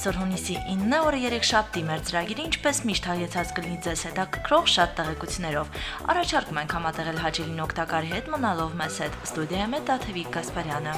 Այսօր հունիսի 9-ը օրը 3 շաբթի մեր ծրագիրը ինչպես միշտ հայեցած կլինի ձեզ հետաքրքրող շատ տեղեկություններով։ Առաջարկում ենք համատեղել հաճելին օգտակարի հետ մնալով մեզ հետ։ Ստուդիայում է Տաթևիկ Կասպարյանը։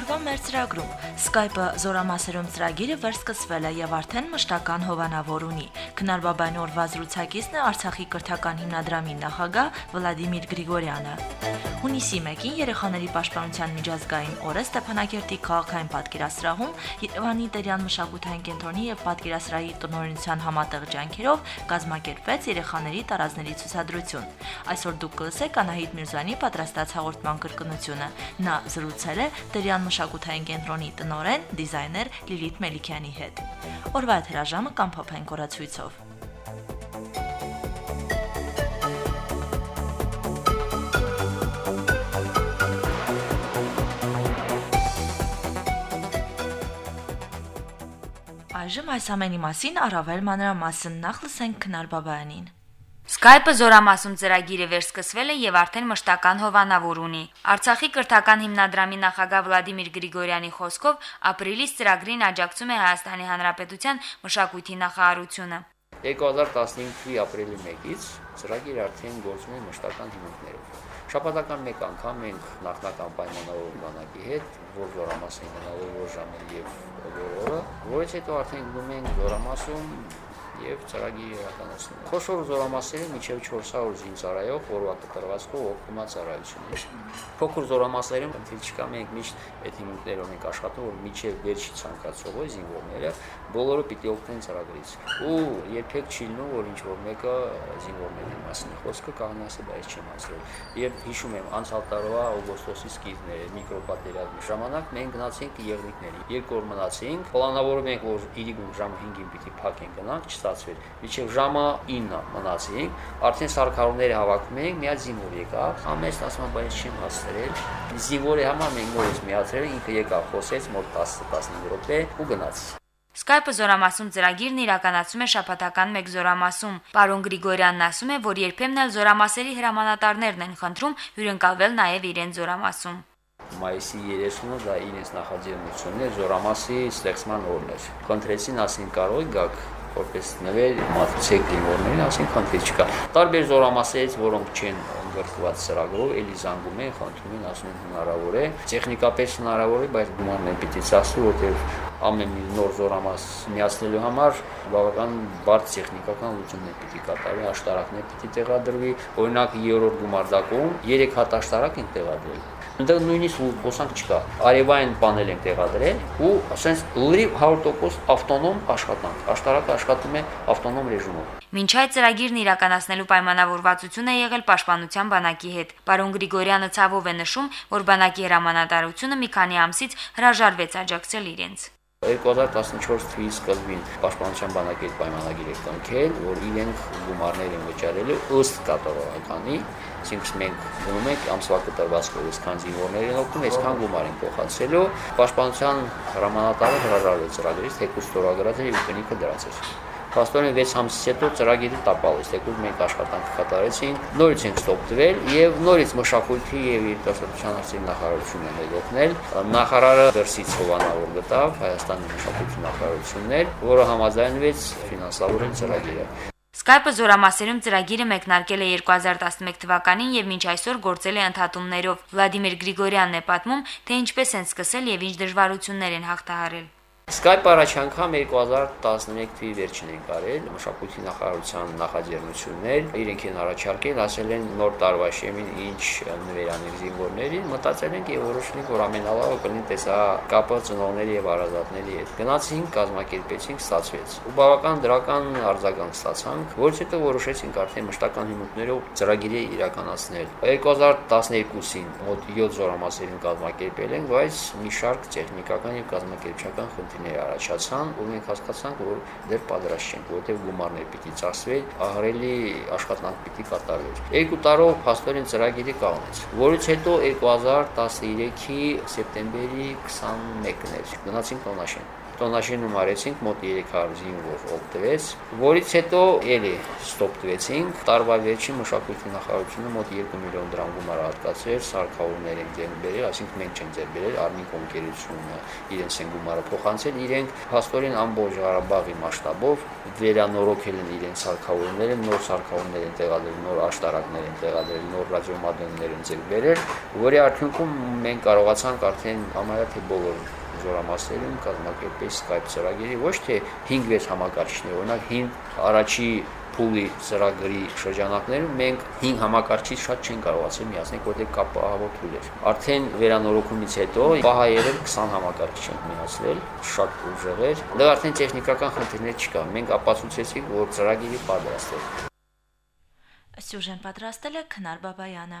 Օրվա մեր ծրագրում Skype-ը զորամասերում ծրագիրը վերսկսվել է եւ արդեն մշտական հովանավոր ունի։ Քնար Բաբայանի օրվա զրուցակիցն է Արցախի կրթական հիմնադրամի նախագահ Վլադիմիր Գրիգորյանը։ Հունիսի 1-ին երեխաների պաշտպանության միջազգային օրը Ստեփանակերտի քաղաքային պատկերասրահում Երևանի Տերյան մշակութային կենտրոնի եւ պատկերասրահի տնօրինության համատեղ ջանքերով կազմակերպվեց երեխաների տարազների ցուցադրություն։ Այսօր դուք կլսեք Անահիտ Միրզյանի պատրաստած հաղորդման կրկնությունը։ Նա զրուցել է Տերյան մշակութային կենտրոնի տնօրեն, դիզայներ Լիլիթ Մելիքյանի հետ։ Օրվա հրաժամը կամ փոփեն կորացույցով։ Այժմ այս ամենի մասին առավել մանրամասն. Նախ լսենք Քնար Բաբայանին։ Skype-ը զորամասում ծրագիրը վերսկսվել է եւ արդեն մշտական հովանավոր ունի։ Արցախի կրթական հիմնադրամի նախագահ Վլադիմիր Գրիգորյանի խոսքով ապրիլից ծրագրին աջակցում է Հայաստանի Հանրապետության մշակույթի նախարարությունը։ 2015-ի ապրիլի 1-ից ծրագիրը արդեն գործում է մշտական հիմունքներով։ Շաբաթական մեկ անգամ մենք նախնական պայմանավորող բանակի հետ, որ զորամասային գնալու որ ժամեր եւ օրը, որից հետո արդեն գնում ենք զորամասում եւ ծրագիրը իրականացնում։ Խոշոր զորամասերը միջև 400 զինծառայող որվա կտրվածքով օգտումա ծառայություններ։ Փոքր զորամասերում ընդհանուր չկա մենք միշտ այդ հիմունքներով ենք աշխատում, որ միջև վերջի ցանկացողը զինվորները բոլորը պիտի օգտեն ծրագրից։ Ու երբեք չի լինում, որ ինչ որ մեկը զինվորների մասին խոսքը ասել, բայց չեմ ասել։ Եվ հիշում եմ անցյալ տարվա օգոստոսի սկիզբները միկրոպատերազմի ժամանակ մենք գնացինք եղնիկների։ Երկու օր մնացինք, պլանավորում ենք, որ իրիգուն ժամը 5-ին պիտի փակենք գնանք, ստացվեր։ Միջև ժամը 9 մնացինք, արդեն սարքարումները հավաքում էինք, մի հատ զինվոր եկավ, ամեն ասում բայց չեմ հասցրել։ Զինվորի համար մենք նորից միացրել, ինքը եկավ, խոսեց մոտ 10-15 րոպե ու գնաց։ Skype-ը զորամասում ծրագիրն իրականացում է շաբաթական մեկ զորամասում։ Պարոն Գրիգորյանն ասում է, որ երբեմն էլ զորամասերի հրամանատարներն են խնդրում հյուրընկալվել նաև իրեն զորամասում մայիսի 30-ը դա իրենց նախաձեռնությունն է զորամասի ստեղծման օրն էր։ Խնդրեցին ասին կարող գաք որպես նվեր մատուցեք դիմորներին, ասին խնդիր չկա։ Տարբեր զորամասերից, որոնք չեն ընդգրկված ծրագրով, էլի զանգում են, խնդրում են, ասում են հնարավոր է, տեխնիկապես հնարավոր է, բայց գումարներ պիտի ծախսի, որտեղ ամեն մի նոր զորամաս միացնելու համար բավական բարդ տեխնիկական լուծումներ պիտի կատարվի, աշտարակներ պիտի տեղադրվի, օրինակ երրորդ գումարդակում 3 հատ աշտարակ են տեղադրել Այնտեղ նույնիսկ խոսանք չկա։ Արևային պանել են տեղադրել ու ասենց լրիվ 100% ավտոնոմ աշխատանք։ Աշտարակը աշխատում է ավտոնոմ ռեժիմով։ Մինչ այդ ծրագիրն իրականացնելու պայմանավորվածություն է եղել Պաշտպանության բանակի հետ։ Պարոն Գրիգորյանը ցավով է նշում, որ բանակի հրամանատարությունը մի քանի ամսից հրաժարվեց աջակցել իրենց։ 2014 թվականի սկզբին Պաշտպանության բանակի հետ պայմանագիր է կնքել, որ իրենք գումարներ են վճարելու ըստ կատարողականի, այսինքն մենք գնում ենք ամսվա կտրվածքով, այսքան զինվորներ են օգնում, այսքան գումար են փոխանցելու։ Պաշտպանության հրամանատարը հրաժարվեց ծրագրից, թեկուզ ստորագրած էր եւ կնիքը դրացել։ Փաստորեն 6 ամսից հետո ծրագիրը տապալեց, թեկուզ մենք աշխատանք կատարեցինք, նորից ենք ստոպտվել եւ նորից մշակույթի եւ երիտասարդության հարցերի նախարարությունն է օգնել։ Նախարարը դրսից հովանավոր գտավ Հայաստանի մշակույթի նախարարություններ, որը համաձայնվեց ֆինանսավորել ծրագիրը։ Skype-ը զորամասերում ծրագիրը մեկնարկել է 2011 թվականին եւ մինչ այսօր գործել է ընդհատումներով։ Վլադիմիր Գրիգորյանն է պատմում, թե ինչպես են սկսել եւ ինչ դժվարություններ են հաղթահարել։ Skype առաջ անգամ 2011 թվականի վերջին են կարել մշակույթի նախարարության նախաձեռնություններ, իրենք են առաջարկել, ասել են նոր տարվա շեմին ինչ նվերանել զինվորներին, մտածել ենք եւ որոշենք, որ ամենալավը կլինի տեսա կապը ծնողների եւ հարազատների հետ։ Գնացինք, կազմակերպեցինք, ստացվեց։ Ու բավական դրական արձագանք ստացանք, որից հետո որոշեցինք արդեն մշտական հիմունքներով ծրագիրը իրականացնել։ 2012-ին մոտ 7 զորամասերին կազմակերպել ենք, բայց մի շարք տեխնիկական եւ կազմակերպչական խնդիրներ խնդիրներ առաջացան, ու մենք հասկացանք, որ դեռ պատրաստ չենք, որովհետև գումարներ պիտի ծախսվեն, ահռելի աշխատանք պիտի կատարվեր։ Երկու տարով փաստորեն ծրագիրը կանեց, որից հետո 2013-ի սեպտեմբերի 21-ն էր գնացինք Տոնաշեն։ տոնաշինում արեցինք մոտ 300 զինվոր օգտվեց, որից հետո ելի ստոպ տվեցինք։ Տարվա վերջին մշակույթի նախարարությունը մոտ 2 միլիոն դրամ գումար հատկացրել սարքավորներին դեմ բերել, այսինքն մենք չենք ձեր բերել, Արմին կոնկերությունը իրենց են գումարը փոխանցել, իրենք փաստորեն ամբողջ Ղարաբաղի մասշտաբով վերանորոգել են իրենց սարքավորները, նոր սարքավորներ են տեղադրել, նոր աշտարակներ են տեղադրել, նոր ռադիոմադոններ են ձեր բերել, որի արդյունքում մենք կարողացանք արդեն համարյա թե բոլոր զորամասերում կազմակերպել Skype ծրագիրի ոչ թե 5-6 համակարգիչներ, օրինակ 5 առաջի փուլի ծրագրի շրջանակներում մենք 5 համակարգիչ շատ չեն կարողացել միացնել, որտեղ կապը ահավոր թույլ էր։ Արդեն վերանորոգումից հետո պահայերել 20 համակարգիչ են միացնել, շատ ուժեղ էր։ Դա արդեն տեխնիկական խնդիրներ չկա։ Մենք ապացուցեցինք, որ ծրագիրի պատրաստ է։ Սյուժեն պատրաստել է Քնար Բաբայանը։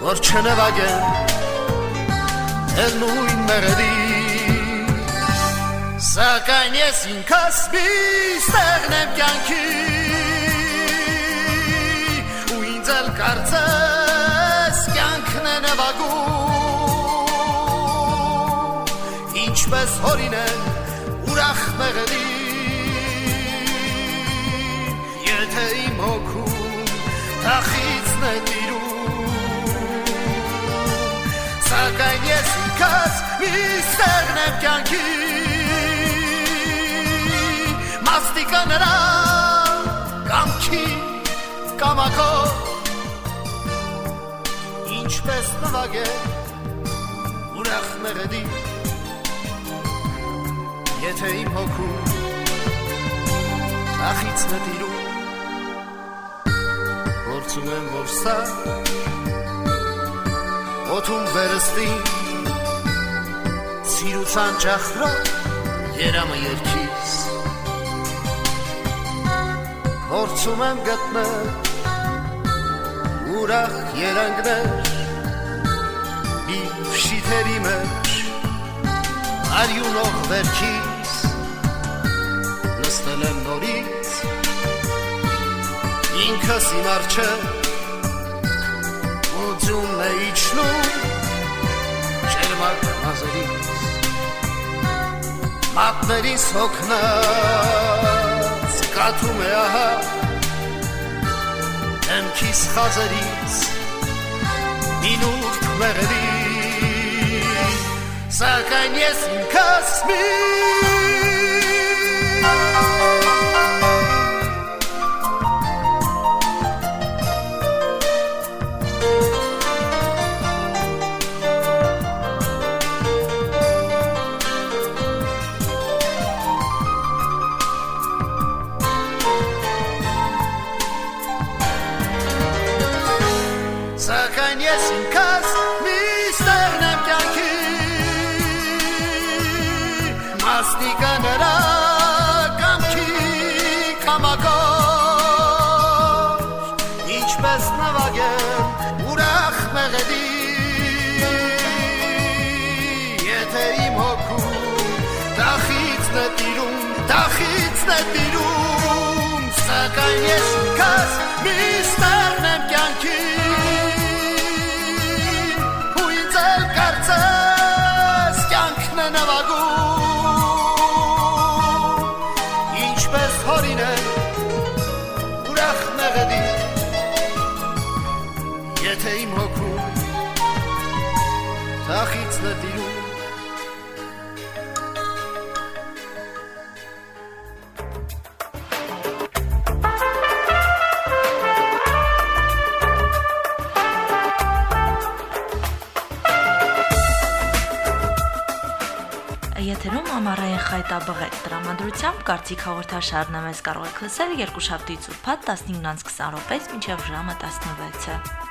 որ չնվագեն էլ նույն մեղեդի Սակայն ես ինքս մի ստեղն եմ կյանքի ու ինձ էլ կարծես կյանքն է նվագում ինչպես հորին է ուրախ մեղեդի եթե իմ հոգում թախիցն է ինքս մի ստեղն եմ կյանքի Մաստիկա նրա կամքի կամակով Ինչպես նվագ է ուրախ մեղեդի Եթե իմ հոգում ախիցն է տիրում Որցում եմ որ սա Օթում վերստին Սիրուցան ճախրո երամը երկիս Որցում եմ գտնել ուրախ երանգներ Իմ շիթերի մեջ արյունող վերքիս Նստել եմ նորից ինքս իմ արջը ու ձյունն է իջնում ճերմակ մազերից մատներիս հոգնած կաթում է ահա Εμքիս խազերից մինուրդ մեղերի Սակայն ես ինքս մի Սակայն նվագեմ ուրախ մեղեդի Եթե իմ հոգում տախիցն է տիրում, տախիցն է տիրում Սակայն ես ինքս մի ստեղն եմ կյանքի խայտաբղետ տրամադրությամբ կարծիք հաղորդաշարն է մեզ կարող եք լսել երկուշաբթի ծուփատ 15-ից 20 րոպեից մինչև ժամը 16-ը։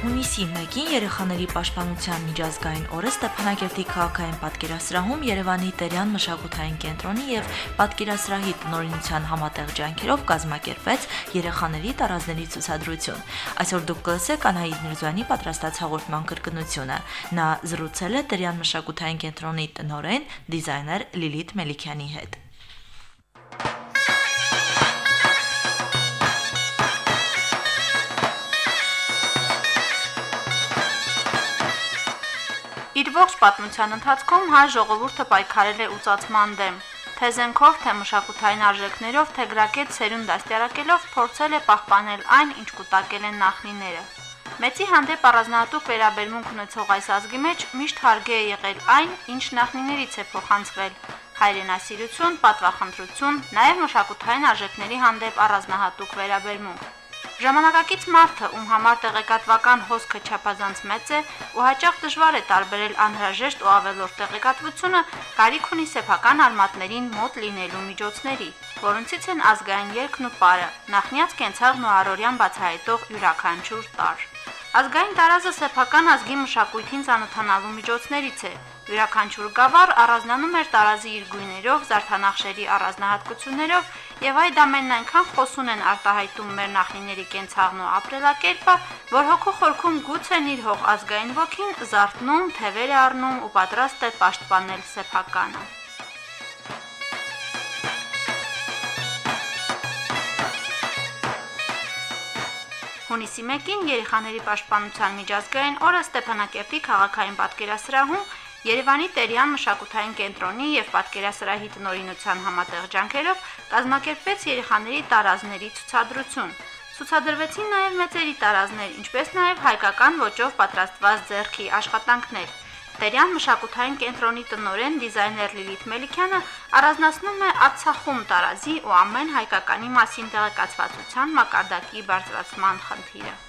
Հունիսի 1-ին երեխաների պաշտպանության միջազգային օրը Ստեփանակերտի քաղաքային պատկերասրահում Երևանի Տերյան մշակութային կենտրոնի եւ պատկերասրահի տնօրինության համատեղ ջանքերով կազմակերպեց երեխաների տարազների ցուցադրություն։ Այսօր դուք կլսեք Անահիտ Միրզոյանի պատրաստած հաղորդման կրկնությունը։ Նա զրուցել է Տերյան մշակութային կենտրոնի տնօրեն դիզայներ Լիլիթ Մելիքյանի հետ։ Իր ողջ պատմության ընթացքում հայ ժողովուրդը պայքարել է ուծացման դեմ։ Թե զենքով, թե մշակութային արժեքներով, թե գրակետ սերուն դաստիարակելով փորձել է պահպանել այն, ինչ կուտակել են նախնիները։ Մեծի հանդեպ առանձնահատուկ վերաբերմունք ունեցող այս ազգի մեջ միշտ հարգե է եղել այն, ինչ նախնիներից է փոխանցվել՝ հայրենասիրություն, պատվախնդրություն, նաև մշակութային արժեքների հանդեպ առանձնահատուկ վերաբերմունք։ Ժամանակակից մարդը, ում համար տեղեկատվական հոսքը չափազանց մեծ է ու հաճախ դժվար է տարբերել անհրաժեշտ ու ավելորդ տեղեկատվությունը, կարիք ունի սեփական արմատներին մոտ լինելու միջոցների, որոնցից են ազգային երգն ու պարը, նախնյաց կենցաղն ու առօրյան բացահայտող յուրաքանչյուր տար։ Ազգային տարազը սեփական ազգի մշակույթին ծանոթանալու միջոցներից է, Յուրաքանչյուր գավառ առանձնանում էր տարազի իր գույներով, զարդանախշերի առանձնահատկություններով եւ այդ ամենն այնքան խոսուն են արտահայտում մեր նախնիների կենցաղն ու ապրելակերպը, որ հոգու խորքում գուցեն իր հող ազգային ոգին զարթնում, թևեր է առնում ու պատրաստ է պաշտպանել սեփականը։ Հունիսի 1-ին երեխաների պաշտպանության միջազգային օրը Ստեփանակերտի քաղաքային պատկերասրահում Երևանի Տերյան մշակութային կենտրոնի եւ պատկերասրահի տնօրինության համատեղ ջանքերով կազմակերպվեց երեխաների տարազների ցուցադրություն։ Ցուցադրվեցին նաև մեծերի տարազներ, ինչպես նաև հայկական ոճով պատրաստված ձեռքի աշխատանքներ։ Տերյան մշակութային կենտրոնի տնօրեն դիզայներ Լիլիթ Մելիքյանը առանձնացնում է Արցախում տարազի ու ամեն հայկականի մասին տեղեկացվածության մակարդակի բարձրացման խնդիրը։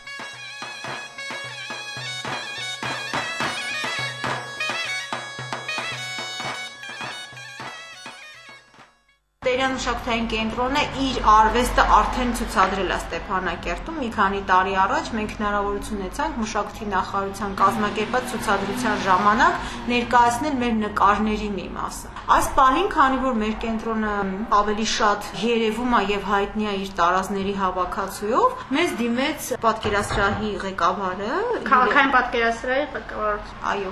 մշակութային կենտրոնը իր արվեստը արդեն ցուցադրել է Ստեփանակերտում մի քանի տարի առաջ մենք հնարավորություն ունեցանք մշակույթի նախարարության կազմակերպած ցուցադրության ժամանակ ներկայացնել մեր նկարների մի մասը։ Այս պահին, քանի որ մեր կենտրոնը ավելի շատ երևում է եւ հայտնի է իր տարազների հավաքածուով, մեզ դիմեց պատկերասրահի ղեկավարը, քաղաքային պատկերասրահի ղեկավարը։ Այո։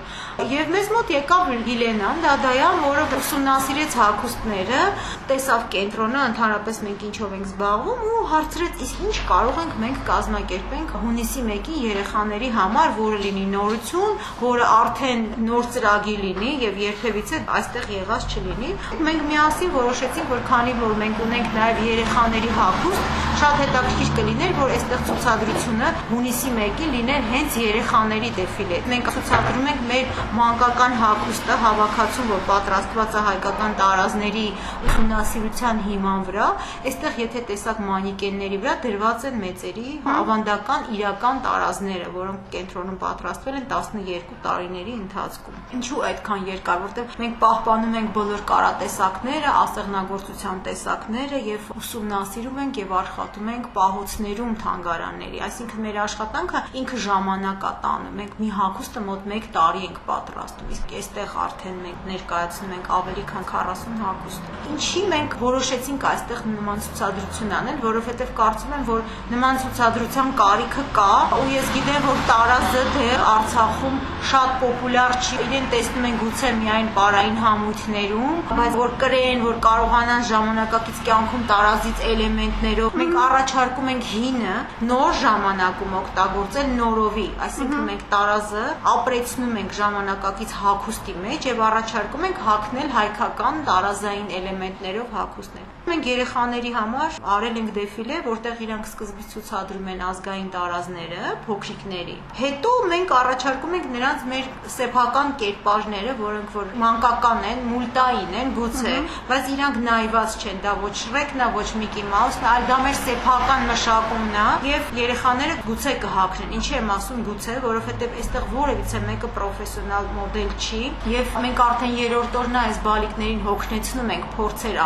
Եվ մեզ մոտ եկավ Գիլենան Դադայան, որը ուսումնասիրեց հագուստները, տեսավ կենտրոնը, ընդհանրապես մենք ինչով ենք զբաղվում ու հարցրեց, իսկ ինչ կարող ենք մենք կազմակերպենք հունիսի 1-ին երեխաների համար, որը լինի նորություն, որը արդեն նոր ծրագիր լինի եւ երբևիցե այստեղ եղած չլինի։ Մենք միասին որոշեցինք, որ քանի որ մենք ունենք նաեւ երեխաների հագուստ, շատ հետաքրքիր կլիներ, որ այստեղ ցուցադրությունը հունիսի 1-ին լիներ հենց երեխաների դեֆիլե։ Մենք ցուցադրում ենք մեր մանկական հագուստը, հավաքածուն, որ պատրաստված է հայկական տարազների ուսումնասիրության ուսումնասիրության հիման վրա, այստեղ եթե տեսակ մանիկենների վրա դրված են մեծերի ավանդական իրական տարազները, որոնք կենտրոնում պատրաստվել են 12 տարիների ընթացքում։ Ինչու այդքան երկար, որտեղ մենք պահպանում ենք բոլոր կարատեսակները, ասեղնագործության տեսակները եւ ուսումնասիրում ենք եւ աշխատում ենք պահոցներում թանգարանների, այսինքն մեր աշխատանքը ինքը ժամանակ է Մենք մի հագուստը մոտ 1 տարի ենք պատրաստում, իսկ այստեղ արդեն մենք ներկայացնում ենք ավելի քան 40 հագուստ։ Ինչի մենք որոշեցինք այստեղ նման ցուցադրություն անել, որովհետև կարծում եմ, որ նման ցուցադրության կարիքը կա, ու ես գիտեմ, որ տարազը դեռ Արցախում շատ պոպուլյար չի։ Իրեն տեսնում են գուցե միայն պարային համույթներում, բայց որ կրեն, որ կարողանան ժամանակակից կյանքում տարազից էլեմենտներով, մենք առաջարկում ենք հինը նոր ժամանակում օգտագործել նորովի, այսինքն մենք տարազը ապրեցնում ենք ժամանակակից հագուստի մեջ եւ առաջարկում ենք հագնել հայկական տարազային էլեմենտներով հագուստներ։ Մենք երեխաների համար արել ենք դեֆիլե, որտեղ իրանք սկզբից ցուցադրում են ազգային տարազները փոքրիկների։ Հետո մենք առաջարկում ենք նրանց մեր սեփական կերպարները, որոնք որ մանկական են, մուլտային են գուցե, բայց իրանք նայված չեն, դա ոչ Շրեկն է, ոչ Միկի Մաուսն է, այլ դա մեր սեփական մշակումն է եւ երեխաները գուցե կհագնեն։ Ինչի եմ ասում գուցե, որովհետեւ այստեղ որևիցե մեկը պրոֆեսիոնալ մոդել չի եւ մենք արդեն երրորդ օրն այս բալիկներին հոգնեցնում ենք փորձեր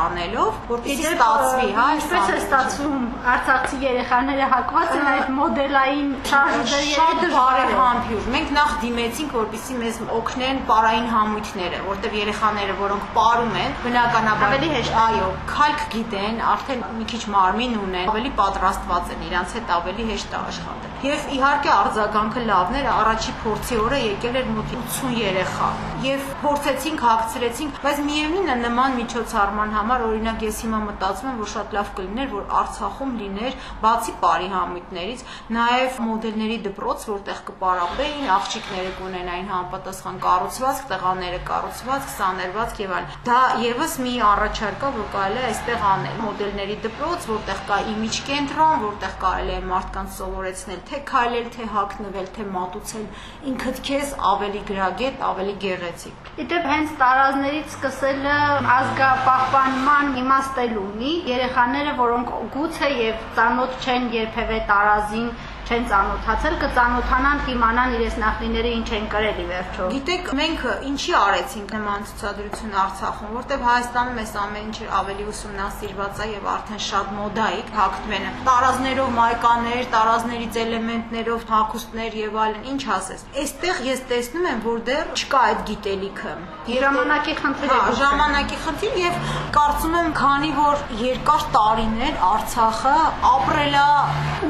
անելով, որպեսզի ստացվի, հա, ինչպես է ստացվում արցախցի երեխաները հակված են այդ մոդելային շարժերի շատ բարեհամբյուր։ Մենք նախ դիմեցինք, որպեսզի մեզ օգնեն պարային համույթները, որտեղ երեխաները, որոնք պարում են, բնականաբար ավելի հեշտ այո, քալք գիտեն, արդեն մի քիչ մարմին ունեն, ավելի պատրաստված են, իրանց հետ ավելի հեշտ է աշխատել։ Եվ իհարկե արձագանքը լավն էր, առաջի փորձի օրը եկել էր մոտ 80 երեխա։ Եվ փորձեցինք, հագցրեցինք, բայց միևնույնն է նման միջոցառման համար օրինակ ես հիմա մտածում եմ, որ շատ լավ կլիներ, որ Արցախում լիներ բացի բարի համույթներից, նաև մոդելների դպրոց, որտեղ կպարապեին, աղջիկները կունենային համապատասխան կառուցվածք, տղաները կառուցվածք, սաներվածք եւ այլն։ Դա եւս մի առաջարկ է, որ կարելի է այստեղ անել։ Մոդելների դպրոց, որտեղ կա իմիջ կենտրոն, որտեղ կարելի է մարդկանց սովորեցնել թե քայլել, թե հագնվել, թե մատուցել ինքդ քեզ ավելի գրագետ, ավելի գեղեցիկ։ Իդեպ հենց տարազներից սկսելը ազգապահպանման իմաստել ունի երեխաները, որոնք գուցե եւ ծանոթ չեն երբևէ տարազին չեն ծանոթացել, կծանոթանան, կիմանան իրենց նախնիները ինչ են կրել ի վերջո։ Գիտեք, մենք ինչի արեցինք նման ցուցադրություն Արցախում, որտեղ Հայաստանում էս ամեն ինչ ավելի ուսումնասիրված է եւ արդեն շատ մոդա է հագնվելը։ Տարազներով մայկաներ, տարազներից էլեմենտներով հագուստներ եւ այլն, ինչ ասես։ Այստեղ ես տեսնում եմ, որ դեռ չկա այդ գիտելիքը։ Ժամանակի խնդիր է։ Հա, ժամանակի խնդիր եւ կարծում եմ, քանի որ երկար տարիներ Արցախը ապրել է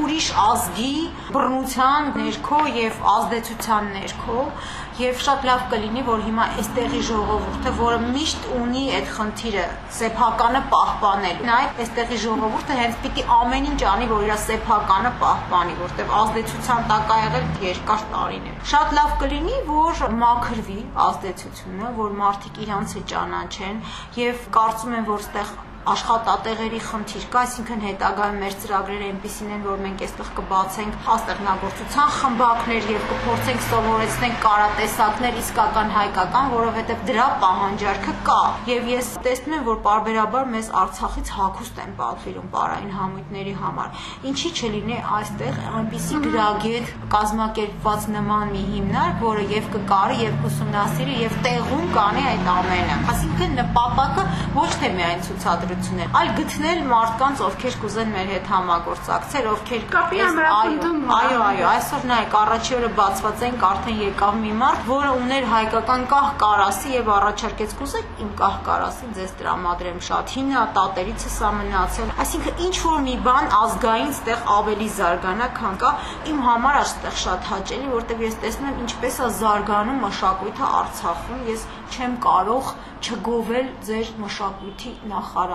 ուրիշ ազգի բռնության ներքո եւ ազդեցության ներքո եւ շատ լավ կլինի որ հիմա այստեղի ժողովուրդը որը միշտ ունի այդ խնդիրը սեփականը պահպանելու նայ այստեղի ժողովուրդը հենց պիտի ամեն ինչ անի որ իր սեփականը պահպանի որտեվ ազդեցության տակ ա եղել երկար տարիներ շատ լավ կլինի որ մաքրվի ազդեցությունը որ մարդիկ իրանց ճանաչեն եւ կարծում եմ որ այստեղ աշխատատեղերի խնդիր կա, այսինքն հետագայում մեր ծրագրերը այնպեսին են, որ մենք այստեղ կբացենք աստեղնագործության խմբակներ եւ կփորձենք սովորեցնենք կարատեսակներ իսկական հայկական, որովհետեւ դրա պահանջարկը կա։ Եվ ես տեսնում եմ, որ parberabar մեզ Արցախից հակուստ են պատվիրում պարային համույթների համար։ Ինչի չլինի այստեղ այնպիսի գրագետ կազմակերպված նման մի հիմնարկ, որը եւ կկարի եւ կուսումնասիրի եւ տեղում կանի այդ ամենը։ Այսինքն նպատակը ոչ թե միայն ցուցադրել հանրություններ, այլ գտնել մարդկանց, ովքեր կուզեն մեր հետ համագործակցել, ովքեր կապի ամրապնդում։ Այո, այո, այսօր նայեք, առաջի օրը բացված ենք, արդեն եկավ մի մարդ, որը ուներ հայկական կահ կարասի եւ առաջարկեց կուզեք իմ կահ կարասին ձեզ տրամադրեմ շատ հինա, տատերիցս է մնացել։ Այսինքն ինչ որ մի բան ազգային ստեղ ավելի զարգանա, քան կա իմ համար այստեղ շատ հաճելի, որտեղ ես տեսնում եմ ինչպես է զարգանում մշակույթը Արցախում։ Ես չեմ կարող չգովել ձեր մշակույթի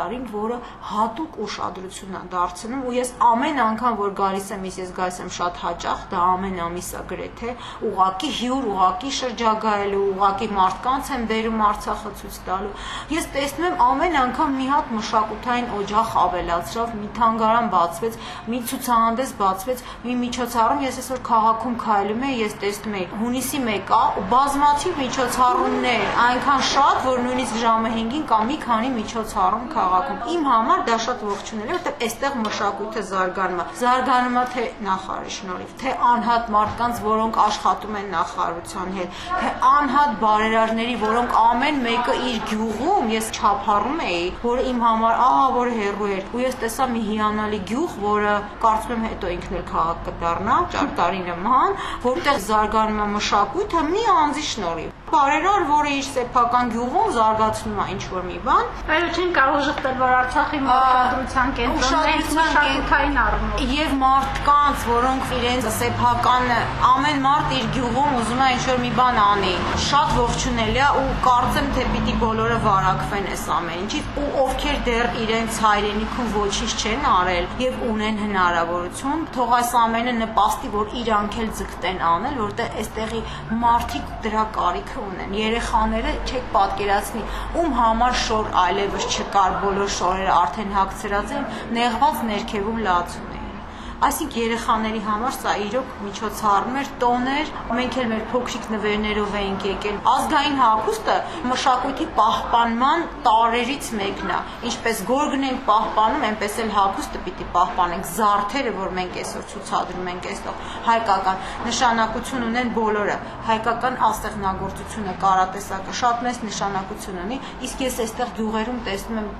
նախարարին, որը հատուկ ուշադրություն է դարձնում ու ես ամեն անգամ որ գալիս եմ, ես գալիս եմ շատ հաճախ, դա ամեն ամիս է գրեթե, ուղակի հյուր, ուղակի շրջագայելու, ուղակի մարդկանց եմ բերում Արցախը ցույց տալու։ Ես տեսնում եմ ամեն անգամ մի հատ մշակութային օջախ ավելացրավ, մի թանգարան բացվեց, մի ցուցահանդես բացվեց, մի միջոցառում, ես այսօր քաղաքում քայլում եմ, ես տեսնում եմ հունիսի 1-ա ու բազմաթիվ միջոցառումներ, այնքան շատ, որ նույն նույնիսկ ժամը 5-ին կա մի քանի միջոցառում քաղաքում։ Իմ համար դա շատ ողջունել է, որտեղ այստեղ մշակույթը զարգանում է։ Զարգանում է թե նախարարի շնորհիվ, թե անհատ մարդկանց, որոնք աշխատում են նախարարության հետ, թե անհատ բարերարների, որոնք ամեն մեկը իր գյուղում ես չափառում էի, որը իմ համար ահա որ հերո էր։ Ու ես տեսա մի հիանալի գյուղ, որը կարծում եմ հետո ինքն էլ քաղաք կդառնա, ճարտարի նման, որտեղ զարգանում է մշակույթը մի անձի շնորհիվ։ բարերար, որը իր սեփական գյուղում զարգացնում է ինչ-որ մի բան, Այո, չեն կարող շղթել, որ Արցախի մշակութային կենտրոնն է մշակութային առումով։ եւ մարդկանց, որոնք իրենց սեփական ամեն մարդ իր գյուղում ուզում է ինչ-որ մի բան անի, շատ ողջունելի է ու կարծեմ թե պիտի բոլորը վարակվեն այս ամեն ինչից ու ովքեր դեռ իրենց հայրենիքում ոչինչ չեն արել եւ ունեն հնարավորություն, թող այս ամենը նպաստի, որ իրանք էլ ձգտեն անել, որտեղ այստեղի մարդիկ դրա կարիքը ունեն։ Երեխաները չեք պատկերացնի, ում համար շոր այլևս չկար, բոլոր շորերը արդեն հագցրած են, նեղված ներքևում լացում Այսինքն երեխաների համար սա իրոք միջոցառում էր, տոներ, մենք էլ մեր փոքրիկ նվերներով էինք եկել։ Ազգային հագուստը մշակույթի պահպանման տարերից մեկն է։ Ինչպես գորգն ենք պահպանում, այնպես էլ հագուստը պիտի պահպանենք։ Զարդերը, որ մենք այսօր ցուցադրում ենք այստեղ, հայկական նշանակություն ունեն բոլորը։ Հայկական ասեղնագործությունը, կարատեսակը շատ մեծ նշանակություն ունի, իսկ ես այստեղ գյուղերում տեսնում եմ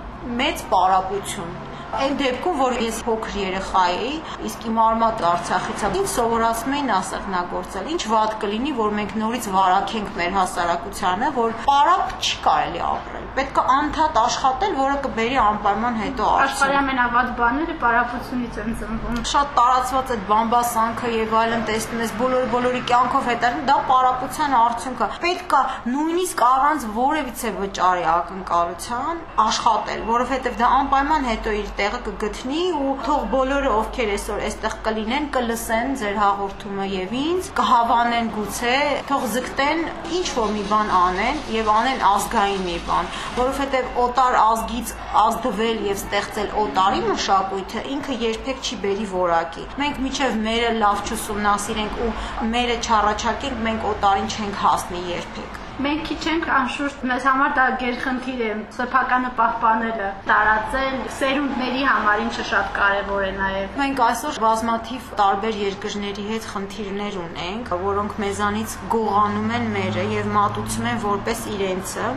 մեծ պարապություն Այն դեպքում, որ ես փոքր երեխա էի, իսկ իմ արմատ Արցախից է, ինձ սովորացնում էին ասեղնագործել։ Ինչ վատ կլինի, որ մենք նորից վարակենք մեր հասարակությանը, որ պարապ չի կարելի ապրել։ Պետք է անդադ աշխատել, որը կբերի անպայման հետո Աշխարհի արդյունք։ ամենավատ բաները պարապությունից են ծնվում։ Շատ տարածված այդ բամբասանքը եւ այլն տեսնում ես բոլորը բոլորի կյանքով հետարում, դա պարապության արդյունք է։ Պետք է նույնիսկ առանց որևիցե վճարի ակնկալության աշխատել, որովհետեւ դա անպայման հետո իր տեղը կգտնի ու թող բոլորը ովքեր այսօր այստեղ կլինեն, կլսեն ձեր հաղորդումը եւ ինձ, կհավանեն գուցե, թող զգտեն ինչ որ մի բան անեն եւ անեն ազգային մի բան, որովհետեւ օտար ազգից ազդվել եւ ստեղծել օտարի մշակույթը ինքը երբեք չի բերի որակի։ Մենք միջև մերը լավ չուսումնասիրենք ու մերը չառաջարկենք, մենք օտարին չենք հասնի երբեք։ Մենք քիչ ենք անշուշտ մեզ համար դա գերխնդիր է սեփականը պահպանելը, տարածել սերունդների համար, ինչը շատ կարևոր է նաև։ Մենք այսօր բազմաթիվ տարբեր երկրների հետ խնդիրներ ունենք, որոնք մեզանից գողանում են մերը եւ մատուցում են որպես իրենցը,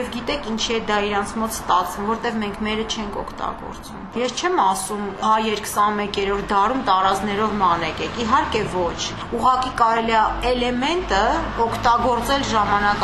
եւ գիտեք ինչի է դա իրանց մոտ ստացվում, որտեվ մենք մերը չենք օգտագործում։ Ես չեմ ասում հա 21-րդ դարում տարազներով մանեք եք, իհարկե ոչ։ Ուղղակի կարելի է էլեմենտը օգտագործել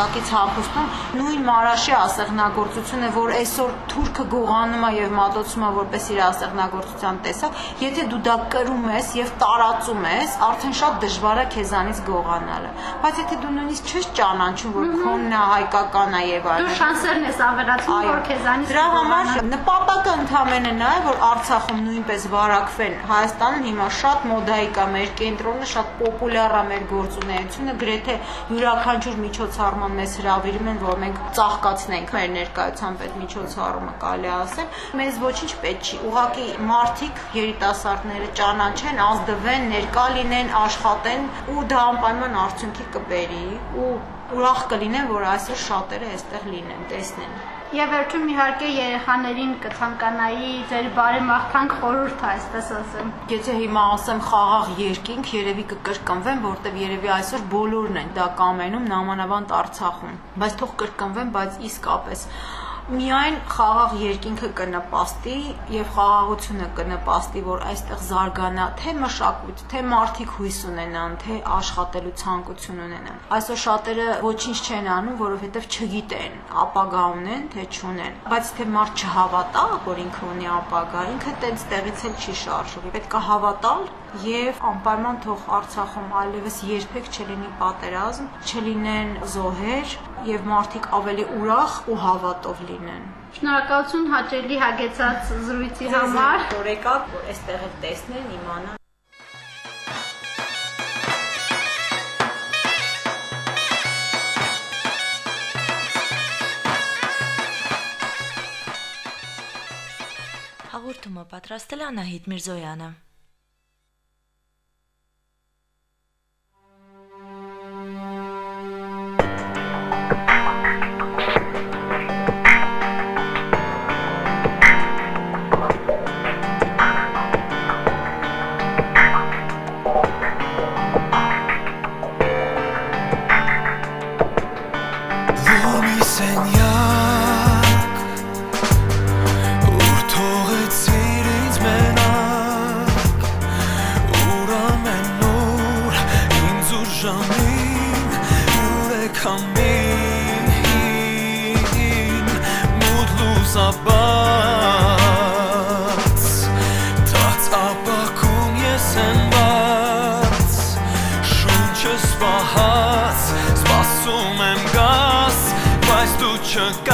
ժամանակակից հագուստում նույն մարաշի ասեղնագործությունը, որ այսօր թուրքը գողանում է եւ մատուցում է որպես իր ասեղնագործության տեսակ, եթե դու դա կրում ես եւ տարածում ես, արդեն շատ դժվար է քեզանից գողանալը։ Բայց եթե դու նույնիսկ չես ճանաչում, որ քոնն է հայկական է եւ Դու այլն, շանսերն ես ավելացնում, որ քեզանից Դրա համար նպատակը ընդհանրեն է, որ Արցախում նույնպես վարակվեն։ Հայաստանում հիմա շատ մոդայիկ է մեր կենտրոնը, շատ պոպուլյար է մեր գործունեությունը, գրեթե յուրաքանչյուր միջոցառման մեզ հրավիրում են, որ մենք ծաղկացնենք մեր ներկայությամբ այդ միջոցառումը, կարելի ասել։ Մեզ ոչինչ պետք չի։ Ուղղակի մարդիկ, երիտասարդները ճանաչեն, ազդվեն, ներկա լինեն, աշխատեն ու դա անպայման արդյունքի կբերի ու ուրախ կլինեն, որ այսօր շատերը այստեղ լինեն, տեսնեն։ Եվ վերջում իհարկե երեխաներին կցանկանայի ձեր բարեմաղթանք խորհուրդ այսպես ասեմ։ Եթե հիմա ասեմ խաղաղ երկինք, երևի կկրկնվեմ, որտեվ երևի այսօր բոլորն են դա կամենում նամանավանդ Արցախում։ Բայց թող կրկնվեմ, բայց իսկապես միայն խաղաղ երկինքը կնպաստի եւ խաղաղությունը կնպաստի, որ այստեղ զարգանա թե մշակույթ, թե մարդիկ հույս ունենան, թե աշխատելու ցանկություն ունենան։ Այսօր շատերը ոչինչ չեն անում, որովհետեւ չգիտեն, ապագա ունեն, թե չունեն։ Բայց թե մարդ չհավատա, որ ինքը ունի ապագա, ինքը տենց տեղից էլ չի շարժվի։ Պետք է հավատալ եւ անպայման թող Արցախում այլևս երբեք չլինի պատերազմ, չլինեն զոհեր եւ մարդիկ ավելի ուրախ ու հավատով լինեն։ Շնորհակալություն հաճելի հագեցած զրույցի համար։ որ եկաք, որ այստեղ էլ տեսնեն, իմանան Հաղորդումը պատրաստել է Անահիտ Միրզոյանը։ բաց Թաց ապակում ես են բաց Շունչս պահած Սպասում եմ գաս Բայց դու չկաս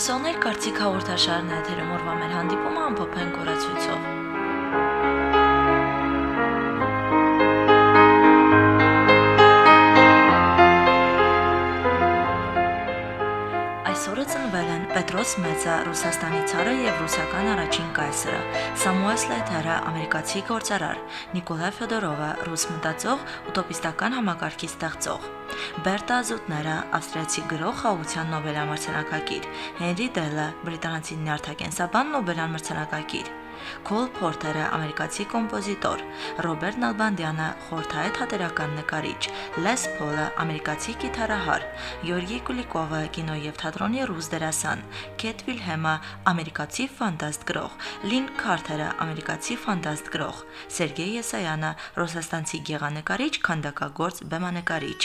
Ռադիոսողներ, կարծիք հաղորդաշարն է եթերում օրվա մեր հանդիպումը ամփոփեն են Պետրոս Մեծը, Ռուսաստանի ցարը եւ ռուսական առաջին կայսրը, Սամուել Սլեթերը, ամերիկացի գործարար, Նիկոլայ Ֆեդորովը, ռուս մտածող, ուտոպիստական համակարգի ստեղծող, Բերտա Զուտները, ավստրիացի գրող, խաղաղության Նոբելյան մրցանակակիր, Հենրի Դելը, բրիտանացի նյարդակենսաբան Նոբելյան մրցանակակիր, Քոլ Փորթերը, ամերիկացի կոմպոզիտոր, Ռոբերտ Նալբանդյանը, խորթայետ հատերական նկարիչ, Լես Փոլը, ամերիկացի կիթառահար, Գյորգի Կուլիկովը, կինո եւ թատրոնի ռուս դերասան, Քեթ Վիլհեմը, ամերիկացի ֆանտաստ գրող, Լին Քարթերը, ամերիկացի ֆանտաստ գրող, Սերգեյ Եսայանը, ռուսաստանցի գեղանկարիչ, քանդակագործ, բեմանկարիչ,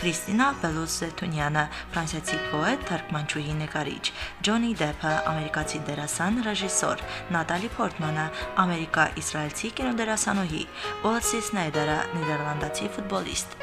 Քրիստինա Բելուսեթունյանը, ֆրանսիացի պոետ, թարգմանչուհի նկարիչ, Ջոնի Դեփը, ամերիկացի դերասան, ռեժիսոր, Նատալի Փորտմանը, ամերիկա-իսրայելցի կինոդերասանուհի, Օլսի Սնայդերը, նիդերլանդացի ֆուտբոլիստ։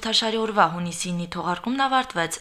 հաղորդաշարի օրվա հունիսի 9-ի թողարկումն ավարտվեց։